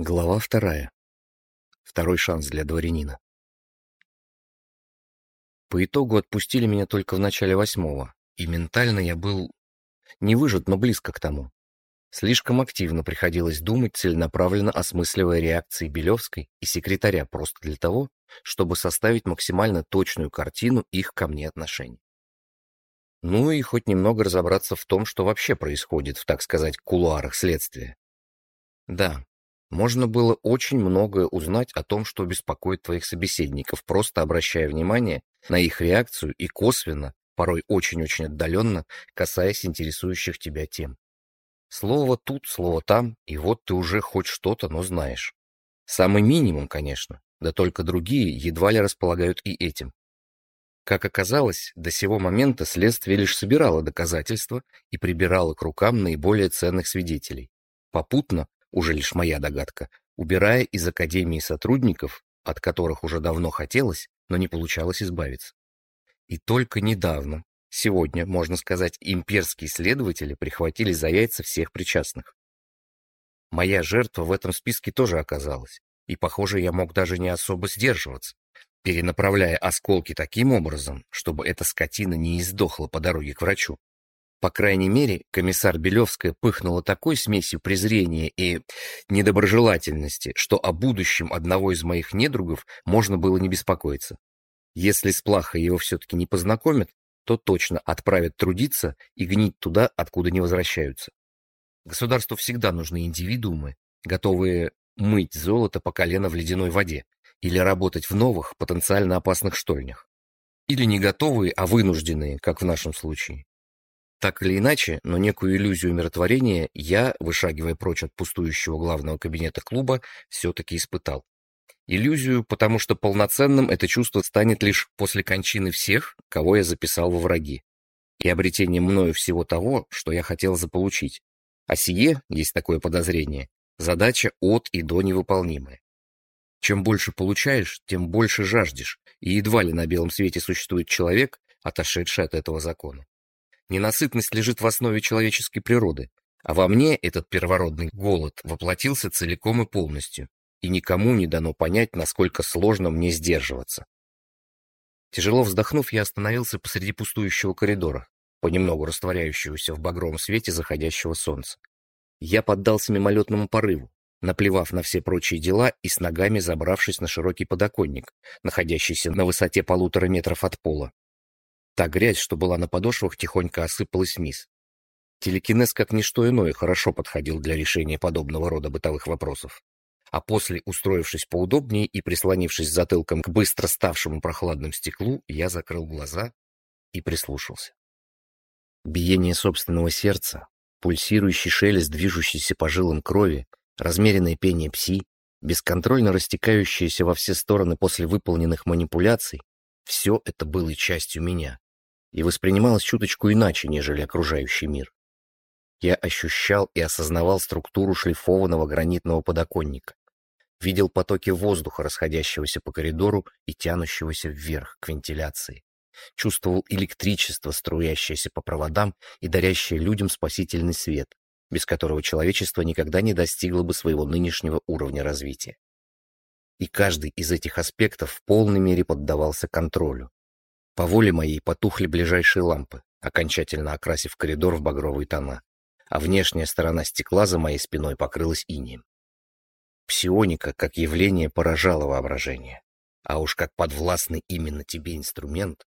Глава вторая. Второй шанс для дворянина. По итогу отпустили меня только в начале восьмого, и ментально я был не выжат, но близко к тому. Слишком активно приходилось думать, целенаправленно осмысливая реакции Белевской и секретаря просто для того, чтобы составить максимально точную картину их ко мне отношений. Ну и хоть немного разобраться в том, что вообще происходит в, так сказать, кулуарах следствия. Да, можно было очень многое узнать о том, что беспокоит твоих собеседников, просто обращая внимание на их реакцию и косвенно, порой очень-очень отдаленно, касаясь интересующих тебя тем. Слово тут, слово там, и вот ты уже хоть что-то, но знаешь. Самый минимум, конечно, да только другие едва ли располагают и этим. Как оказалось, до сего момента следствие лишь собирало доказательства и прибирало к рукам наиболее ценных свидетелей. Попутно уже лишь моя догадка, убирая из Академии сотрудников, от которых уже давно хотелось, но не получалось избавиться. И только недавно, сегодня, можно сказать, имперские следователи прихватили за яйца всех причастных. Моя жертва в этом списке тоже оказалась, и, похоже, я мог даже не особо сдерживаться, перенаправляя осколки таким образом, чтобы эта скотина не издохла по дороге к врачу. По крайней мере, комиссар Белевская пыхнула такой смесью презрения и недоброжелательности, что о будущем одного из моих недругов можно было не беспокоиться. Если с Плахой его все-таки не познакомят, то точно отправят трудиться и гнить туда, откуда не возвращаются. Государству всегда нужны индивидуумы, готовые мыть золото по колено в ледяной воде или работать в новых, потенциально опасных штольнях. Или не готовые, а вынужденные, как в нашем случае. Так или иначе, но некую иллюзию умиротворения я, вышагивая прочь от пустующего главного кабинета клуба, все-таки испытал. Иллюзию, потому что полноценным это чувство станет лишь после кончины всех, кого я записал во враги, и обретением мною всего того, что я хотел заполучить. А сие, есть такое подозрение, задача от и до невыполнимая. Чем больше получаешь, тем больше жаждешь, и едва ли на белом свете существует человек, отошедший от этого закона. Ненасытность лежит в основе человеческой природы, а во мне этот первородный голод воплотился целиком и полностью, и никому не дано понять, насколько сложно мне сдерживаться. Тяжело вздохнув, я остановился посреди пустующего коридора, понемногу растворяющегося в багровом свете заходящего солнца. Я поддался мимолетному порыву, наплевав на все прочие дела и с ногами забравшись на широкий подоконник, находящийся на высоте полутора метров от пола. Та грязь, что была на подошвах, тихонько осыпалась вниз. Телекинез, как ничто иное, хорошо подходил для решения подобного рода бытовых вопросов. А после, устроившись поудобнее и прислонившись затылком к быстро ставшему прохладным стеклу, я закрыл глаза и прислушался. Биение собственного сердца, пульсирующий шелест, движущийся по жилам крови, размеренное пение пси, бесконтрольно растекающееся во все стороны после выполненных манипуляций, все это было частью меня и воспринималось чуточку иначе, нежели окружающий мир. Я ощущал и осознавал структуру шлифованного гранитного подоконника, видел потоки воздуха, расходящегося по коридору и тянущегося вверх к вентиляции, чувствовал электричество, струящееся по проводам и дарящее людям спасительный свет, без которого человечество никогда не достигло бы своего нынешнего уровня развития. И каждый из этих аспектов в полной мере поддавался контролю, по воле моей потухли ближайшие лампы, окончательно окрасив коридор в багровые тона, а внешняя сторона стекла за моей спиной покрылась инием. Псионика как явление поражала воображение, а уж как подвластный именно тебе инструмент.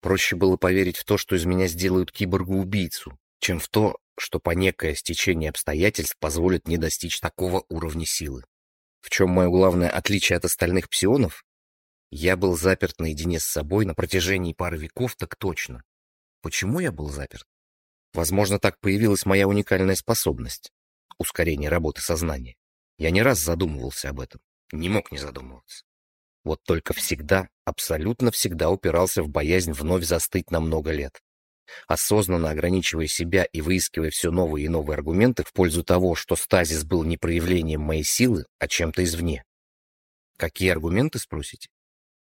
Проще было поверить в то, что из меня сделают киборгу-убийцу, чем в то, что по некое стечение обстоятельств позволит мне достичь такого уровня силы. В чем мое главное отличие от остальных псионов? Я был заперт наедине с собой на протяжении пары веков, так точно. Почему я был заперт? Возможно, так появилась моя уникальная способность — ускорение работы сознания. Я не раз задумывался об этом, не мог не задумываться. Вот только всегда, абсолютно всегда упирался в боязнь вновь застыть на много лет. Осознанно ограничивая себя и выискивая все новые и новые аргументы в пользу того, что стазис был не проявлением моей силы, а чем-то извне. Какие аргументы, спросите?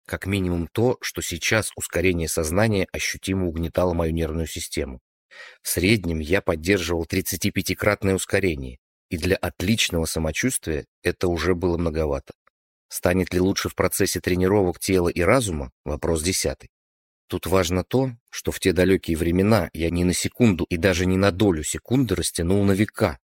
Как минимум то, что сейчас ускорение сознания ощутимо угнетало мою нервную систему. В среднем я поддерживал 35-кратное ускорение, И для отличного самочувствия это уже было многовато. Станет ли лучше в процессе тренировок тела и разума? Вопрос десятый. Тут важно то, что в те далекие времена я ни на секунду и даже ни на долю секунды растянул на века,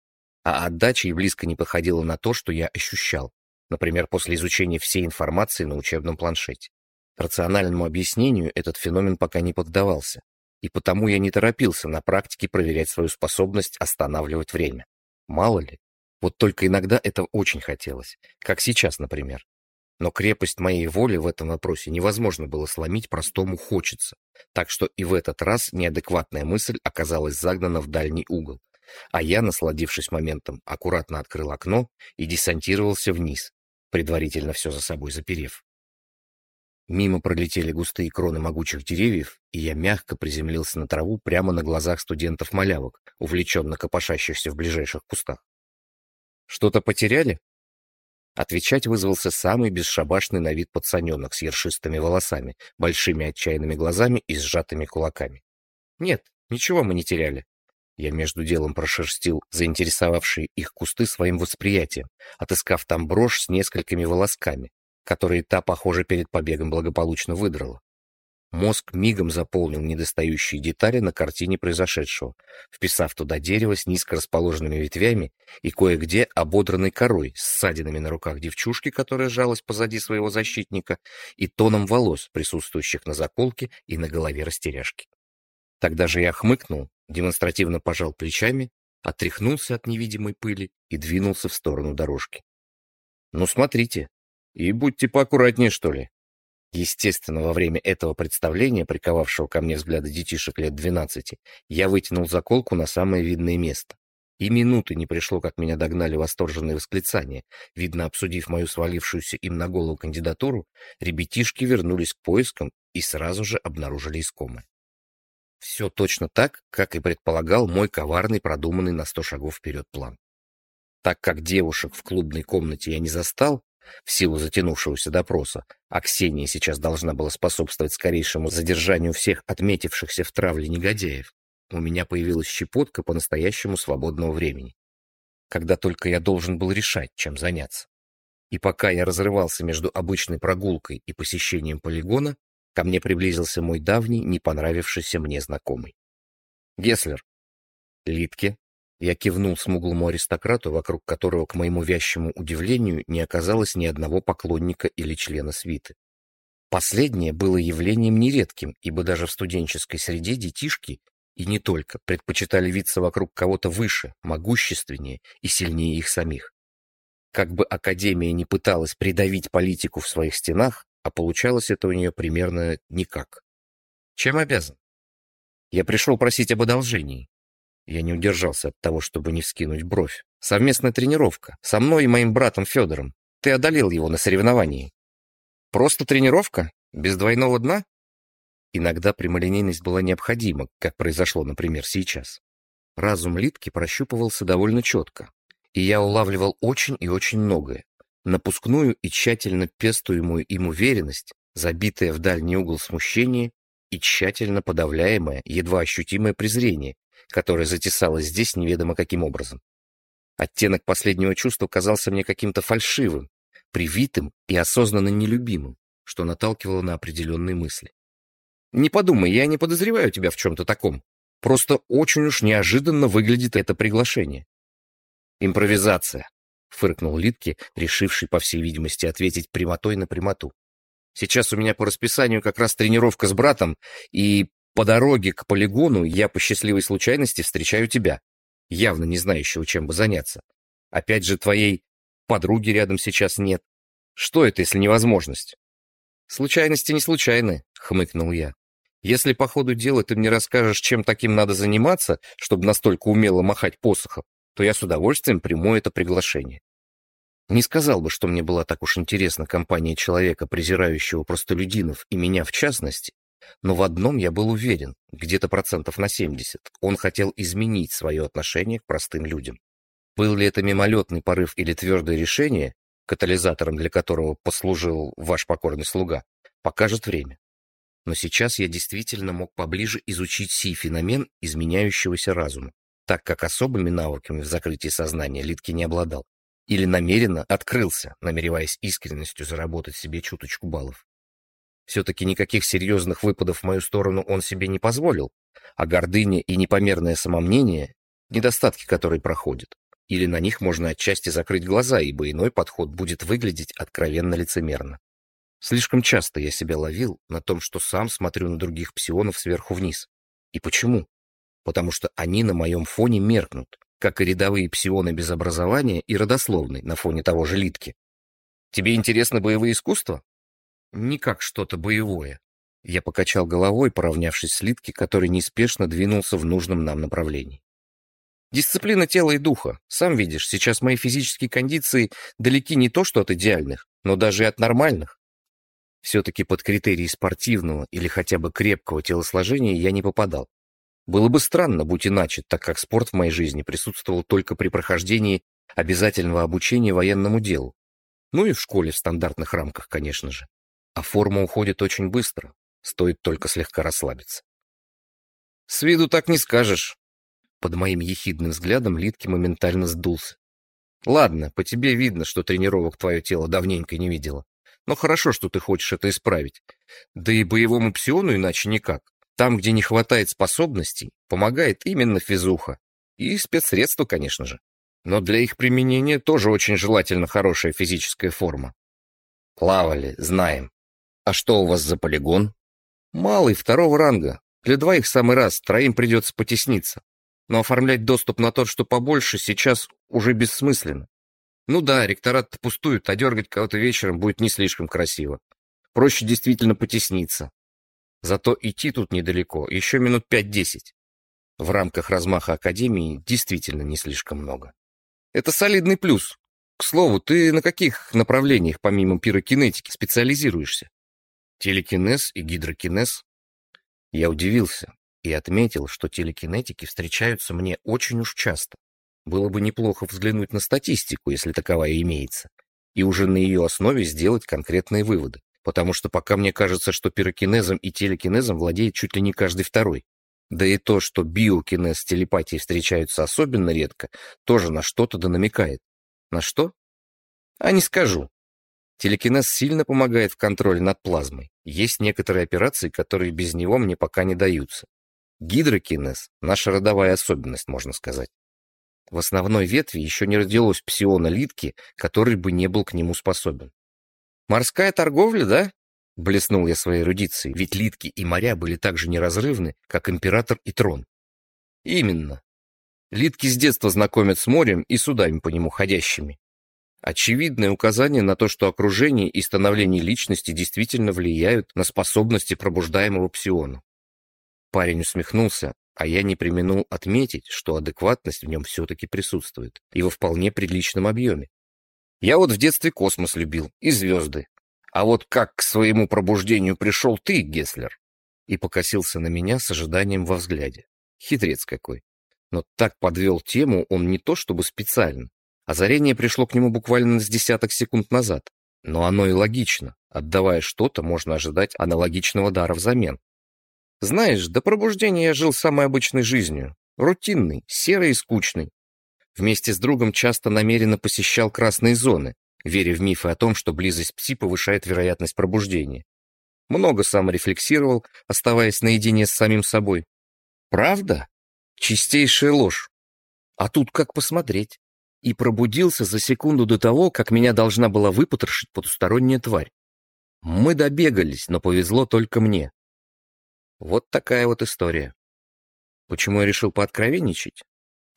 а отдача и близко не походила на то, что я ощущал, например, после изучения всей информации на учебном планшете. Рациональному объяснению этот феномен пока не поддавался, и потому я не торопился на практике проверять свою способность останавливать время. Мало ли, вот только иногда это очень хотелось, как сейчас, например. Но крепость моей воли в этом вопросе невозможно было сломить простому «хочется», так что и в этот раз неадекватная мысль оказалась загнана в дальний угол, а я, насладившись моментом, аккуратно открыл окно и десантировался вниз, предварительно все за собой заперев. Мимо пролетели густые кроны могучих деревьев, и я мягко приземлился на траву прямо на глазах студентов-малявок, увлеченно копошащихся в ближайших кустах. «Что-то потеряли?» Отвечать вызвался самый бесшабашный на вид пацаненок с ершистыми волосами, большими отчаянными глазами и сжатыми кулаками. «Нет, ничего мы не теряли». Я между делом прошерстил заинтересовавшие их кусты своим восприятием, отыскав там брошь с несколькими волосками, которые та, похоже, перед побегом благополучно выдрала. Мозг мигом заполнил недостающие детали на картине произошедшего, вписав туда дерево с низко расположенными ветвями и кое-где ободранной корой, с ссадинами на руках девчушки, которая жалась позади своего защитника, и тоном волос, присутствующих на заколке и на голове растеряшки. Тогда же я хмыкнул, демонстративно пожал плечами, отряхнулся от невидимой пыли и двинулся в сторону дорожки. «Ну, смотрите, и будьте поаккуратнее, что ли», Естественно, во время этого представления, приковавшего ко мне взгляды детишек лет двенадцати, я вытянул заколку на самое видное место. И минуты не пришло, как меня догнали восторженные восклицания. Видно, обсудив мою свалившуюся им на голову кандидатуру, ребятишки вернулись к поискам и сразу же обнаружили искомое. Все точно так, как и предполагал мой коварный, продуманный на сто шагов вперед план. Так как девушек в клубной комнате я не застал, в силу затянувшегося допроса, а Ксения сейчас должна была способствовать скорейшему задержанию всех отметившихся в травле негодяев, у меня появилась щепотка по-настоящему свободного времени. Когда только я должен был решать, чем заняться. И пока я разрывался между обычной прогулкой и посещением полигона, ко мне приблизился мой давний, не понравившийся мне знакомый. Геслер. Литке, я кивнул смуглому аристократу, вокруг которого, к моему вящему удивлению, не оказалось ни одного поклонника или члена свиты. Последнее было явлением нередким, ибо даже в студенческой среде детишки, и не только, предпочитали виться вокруг кого-то выше, могущественнее и сильнее их самих. Как бы Академия не пыталась придавить политику в своих стенах, а получалось это у нее примерно никак. Чем обязан? Я пришел просить об одолжении. Я не удержался от того, чтобы не вскинуть бровь. Совместная тренировка. Со мной и моим братом Федором. Ты одолел его на соревновании. Просто тренировка? Без двойного дна? Иногда прямолинейность была необходима, как произошло, например, сейчас. Разум Литки прощупывался довольно четко, и я улавливал очень и очень многое. Напускную и тщательно пестуемую им уверенность, забитое в дальний угол смущение и тщательно подавляемое, едва ощутимое презрение, которая затесалась здесь неведомо каким образом. Оттенок последнего чувства казался мне каким-то фальшивым, привитым и осознанно нелюбимым, что наталкивало на определенные мысли. «Не подумай, я не подозреваю тебя в чем-то таком. Просто очень уж неожиданно выглядит это приглашение». «Импровизация», — фыркнул Литке, решивший, по всей видимости, ответить прямотой на прямоту. «Сейчас у меня по расписанию как раз тренировка с братом, и по дороге к полигону я по счастливой случайности встречаю тебя, явно не знающего, чем бы заняться. Опять же, твоей подруги рядом сейчас нет. Что это, если невозможность? Случайности не случайны, хмыкнул я. Если по ходу дела ты мне расскажешь, чем таким надо заниматься, чтобы настолько умело махать посохом, то я с удовольствием приму это приглашение. Не сказал бы, что мне была так уж интересна компания человека, презирающего простолюдинов, и меня в частности, но в одном я был уверен, где-то процентов на 70, он хотел изменить свое отношение к простым людям. Был ли это мимолетный порыв или твердое решение, катализатором для которого послужил ваш покорный слуга, покажет время. Но сейчас я действительно мог поближе изучить сей феномен изменяющегося разума. Так как особыми навыками в закрытии сознания Литки не обладал. Или намеренно открылся, намереваясь искренностью заработать себе чуточку баллов. Все-таки никаких серьезных выпадов в мою сторону он себе не позволил, а гордыня и непомерное самомнение — недостатки, которые проходят. Или на них можно отчасти закрыть глаза, ибо иной подход будет выглядеть откровенно лицемерно. Слишком часто я себя ловил на том, что сам смотрю на других псионов сверху вниз. И почему? Потому что они на моем фоне меркнут, как и рядовые псионы без образования и родословной на фоне того же Литки. Тебе интересно боевые искусства? Не как что-то боевое. Я покачал головой, поравнявшись с Литки, который неспешно двинулся в нужном нам направлении. Дисциплина тела и духа. Сам видишь, сейчас мои физические кондиции далеки не то что от идеальных, но даже и от нормальных. Все-таки под критерии спортивного или хотя бы крепкого телосложения я не попадал. Было бы странно, будь иначе, так как спорт в моей жизни присутствовал только при прохождении обязательного обучения военному делу. Ну и в школе в стандартных рамках, конечно же. А форма уходит очень быстро, стоит только слегка расслабиться. С виду так не скажешь. Под моим ехидным взглядом Литки моментально сдулся. Ладно, по тебе видно, что тренировок твое тело давненько не видело. Но хорошо, что ты хочешь это исправить. Да и боевому псиону иначе никак. Там, где не хватает способностей, помогает именно физуха. И спецсредства, конечно же. Но для их применения тоже очень желательно хорошая физическая форма. Плавали, знаем. А что у вас за полигон? Малый, второго ранга. Для двоих самый раз, троим придется потесниться. Но оформлять доступ на тот, что побольше, сейчас уже бессмысленно. Ну да, ректорат пустует, а дергать кого-то вечером будет не слишком красиво. Проще действительно потесниться. Зато идти тут недалеко, еще минут пять-десять. В рамках размаха Академии действительно не слишком много. Это солидный плюс. К слову, ты на каких направлениях помимо пирокинетики специализируешься? Телекинез и гидрокинез? Я удивился и отметил, что телекинетики встречаются мне очень уж часто. Было бы неплохо взглянуть на статистику, если таковая имеется, и уже на ее основе сделать конкретные выводы, потому что пока мне кажется, что пирокинезом и телекинезом владеет чуть ли не каждый второй. Да и то, что биокинез с телепатией встречаются особенно редко, тоже на что-то да намекает. На что? А не скажу. Телекинез сильно помогает в контроле над плазмой. Есть некоторые операции, которые без него мне пока не даются. Гидрокинез — наша родовая особенность, можно сказать. В основной ветви еще не родилось псиона Литки, который бы не был к нему способен. «Морская торговля, да?» — блеснул я своей эрудицией, ведь Литки и моря были так же неразрывны, как император и трон. «Именно. Литки с детства знакомят с морем и судами по нему ходящими. Очевидное указание на то, что окружение и становление личности действительно влияют на способности пробуждаемого псиона. Парень усмехнулся, а я не применул отметить, что адекватность в нем все-таки присутствует, и во вполне приличном объеме. Я вот в детстве космос любил, и звезды. А вот как к своему пробуждению пришел ты, Геслер? И покосился на меня с ожиданием во взгляде. Хитрец какой. Но так подвел тему он не то чтобы специально. Озарение пришло к нему буквально с десяток секунд назад. Но оно и логично. Отдавая что-то, можно ожидать аналогичного дара взамен. Знаешь, до пробуждения я жил самой обычной жизнью. Рутинной, серой и скучной. Вместе с другом часто намеренно посещал красные зоны, веря в мифы о том, что близость пси повышает вероятность пробуждения. Много саморефлексировал, оставаясь наедине с самим собой. Правда? Чистейшая ложь. А тут как посмотреть? И пробудился за секунду до того, как меня должна была выпотрошить потусторонняя тварь. Мы добегались, но повезло только мне. Вот такая вот история. Почему я решил пооткровенничать?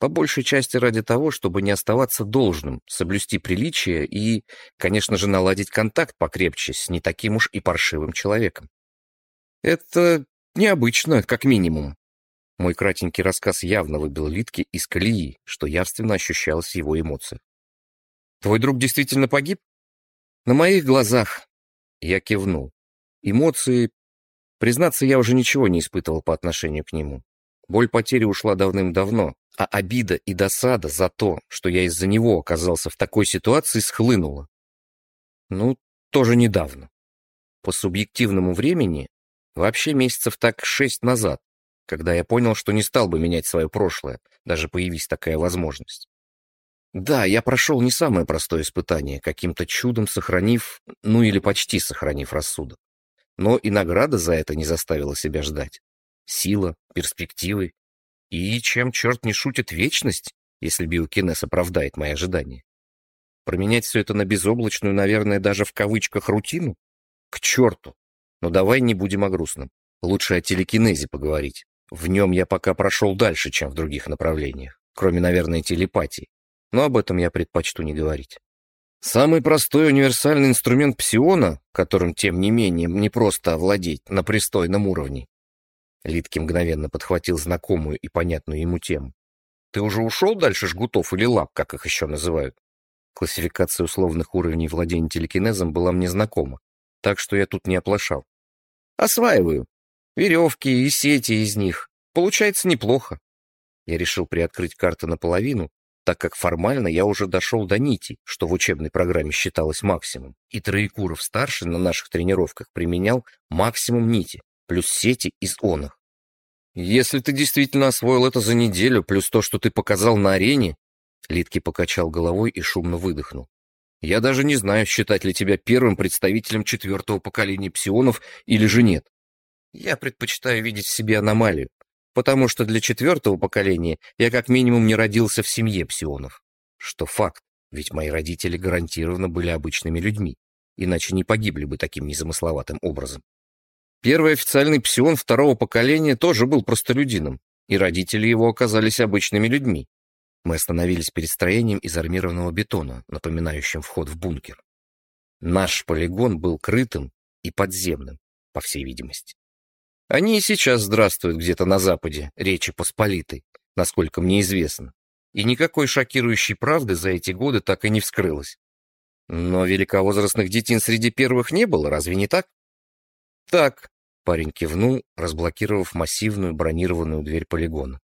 По большей части ради того, чтобы не оставаться должным, соблюсти приличие и, конечно же, наладить контакт покрепче с не таким уж и паршивым человеком. Это необычно, как минимум. Мой кратенький рассказ явно выбил Литки из колеи, что явственно ощущалось в его эмоциях. «Твой друг действительно погиб?» «На моих глазах». Я кивнул. Эмоции Признаться, я уже ничего не испытывал по отношению к нему. Боль потери ушла давным-давно, а обида и досада за то, что я из-за него оказался в такой ситуации, схлынула. Ну, тоже недавно. По субъективному времени, вообще месяцев так шесть назад, когда я понял, что не стал бы менять свое прошлое, даже появись такая возможность. Да, я прошел не самое простое испытание, каким-то чудом сохранив, ну или почти сохранив рассудок. Но и награда за это не заставила себя ждать. Сила, перспективы и, чем черт не шутит, вечность, если биокинез оправдает мои ожидания. Променять все это на безоблачную, наверное, даже в кавычках рутину? К черту! Но давай не будем о грустном. Лучше о телекинезе поговорить. В нем я пока прошел дальше, чем в других направлениях, кроме, наверное, телепатии. Но об этом я предпочту не говорить. Самый простой универсальный инструмент псиона, которым, тем не менее, не просто овладеть на пристойном уровне. Литки мгновенно подхватил знакомую и понятную ему тему. Ты уже ушел дальше жгутов или лап, как их еще называют? Классификация условных уровней владения телекинезом была мне знакома, так что я тут не оплошал. Осваиваю. Веревки и сети из них. Получается неплохо. Я решил приоткрыть карты наполовину, так как формально я уже дошел до нити, что в учебной программе считалось максимум, и Троекуров-старший на наших тренировках применял максимум нити, плюс сети из онах. Если ты действительно освоил это за неделю, плюс то, что ты показал на арене, Литки покачал головой и шумно выдохнул. Я даже не знаю, считать ли тебя первым представителем четвертого поколения псионов или же нет. Я предпочитаю видеть в себе аномалию, потому что для четвертого поколения я как минимум не родился в семье псионов. Что факт, ведь мои родители гарантированно были обычными людьми, иначе не погибли бы таким незамысловатым образом. Первый официальный псион второго поколения тоже был простолюдином, и родители его оказались обычными людьми. Мы остановились перед строением из армированного бетона, напоминающим вход в бункер. Наш полигон был крытым и подземным, по всей видимости. Они и сейчас здравствуют где-то на западе, Речи Посполитой, насколько мне известно. И никакой шокирующей правды за эти годы так и не вскрылось. Но великовозрастных детей среди первых не было, разве не так? Так, парень кивнул, разблокировав массивную бронированную дверь полигона.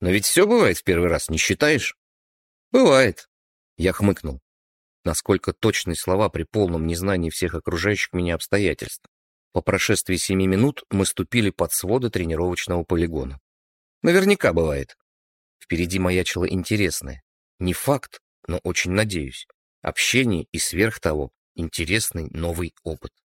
Но ведь все бывает в первый раз, не считаешь? Бывает. Я хмыкнул. Насколько точные слова при полном незнании всех окружающих меня обстоятельств. По прошествии семи минут мы ступили под своды тренировочного полигона. Наверняка бывает. Впереди маячило интересное. Не факт, но очень надеюсь. Общение и сверх того интересный новый опыт.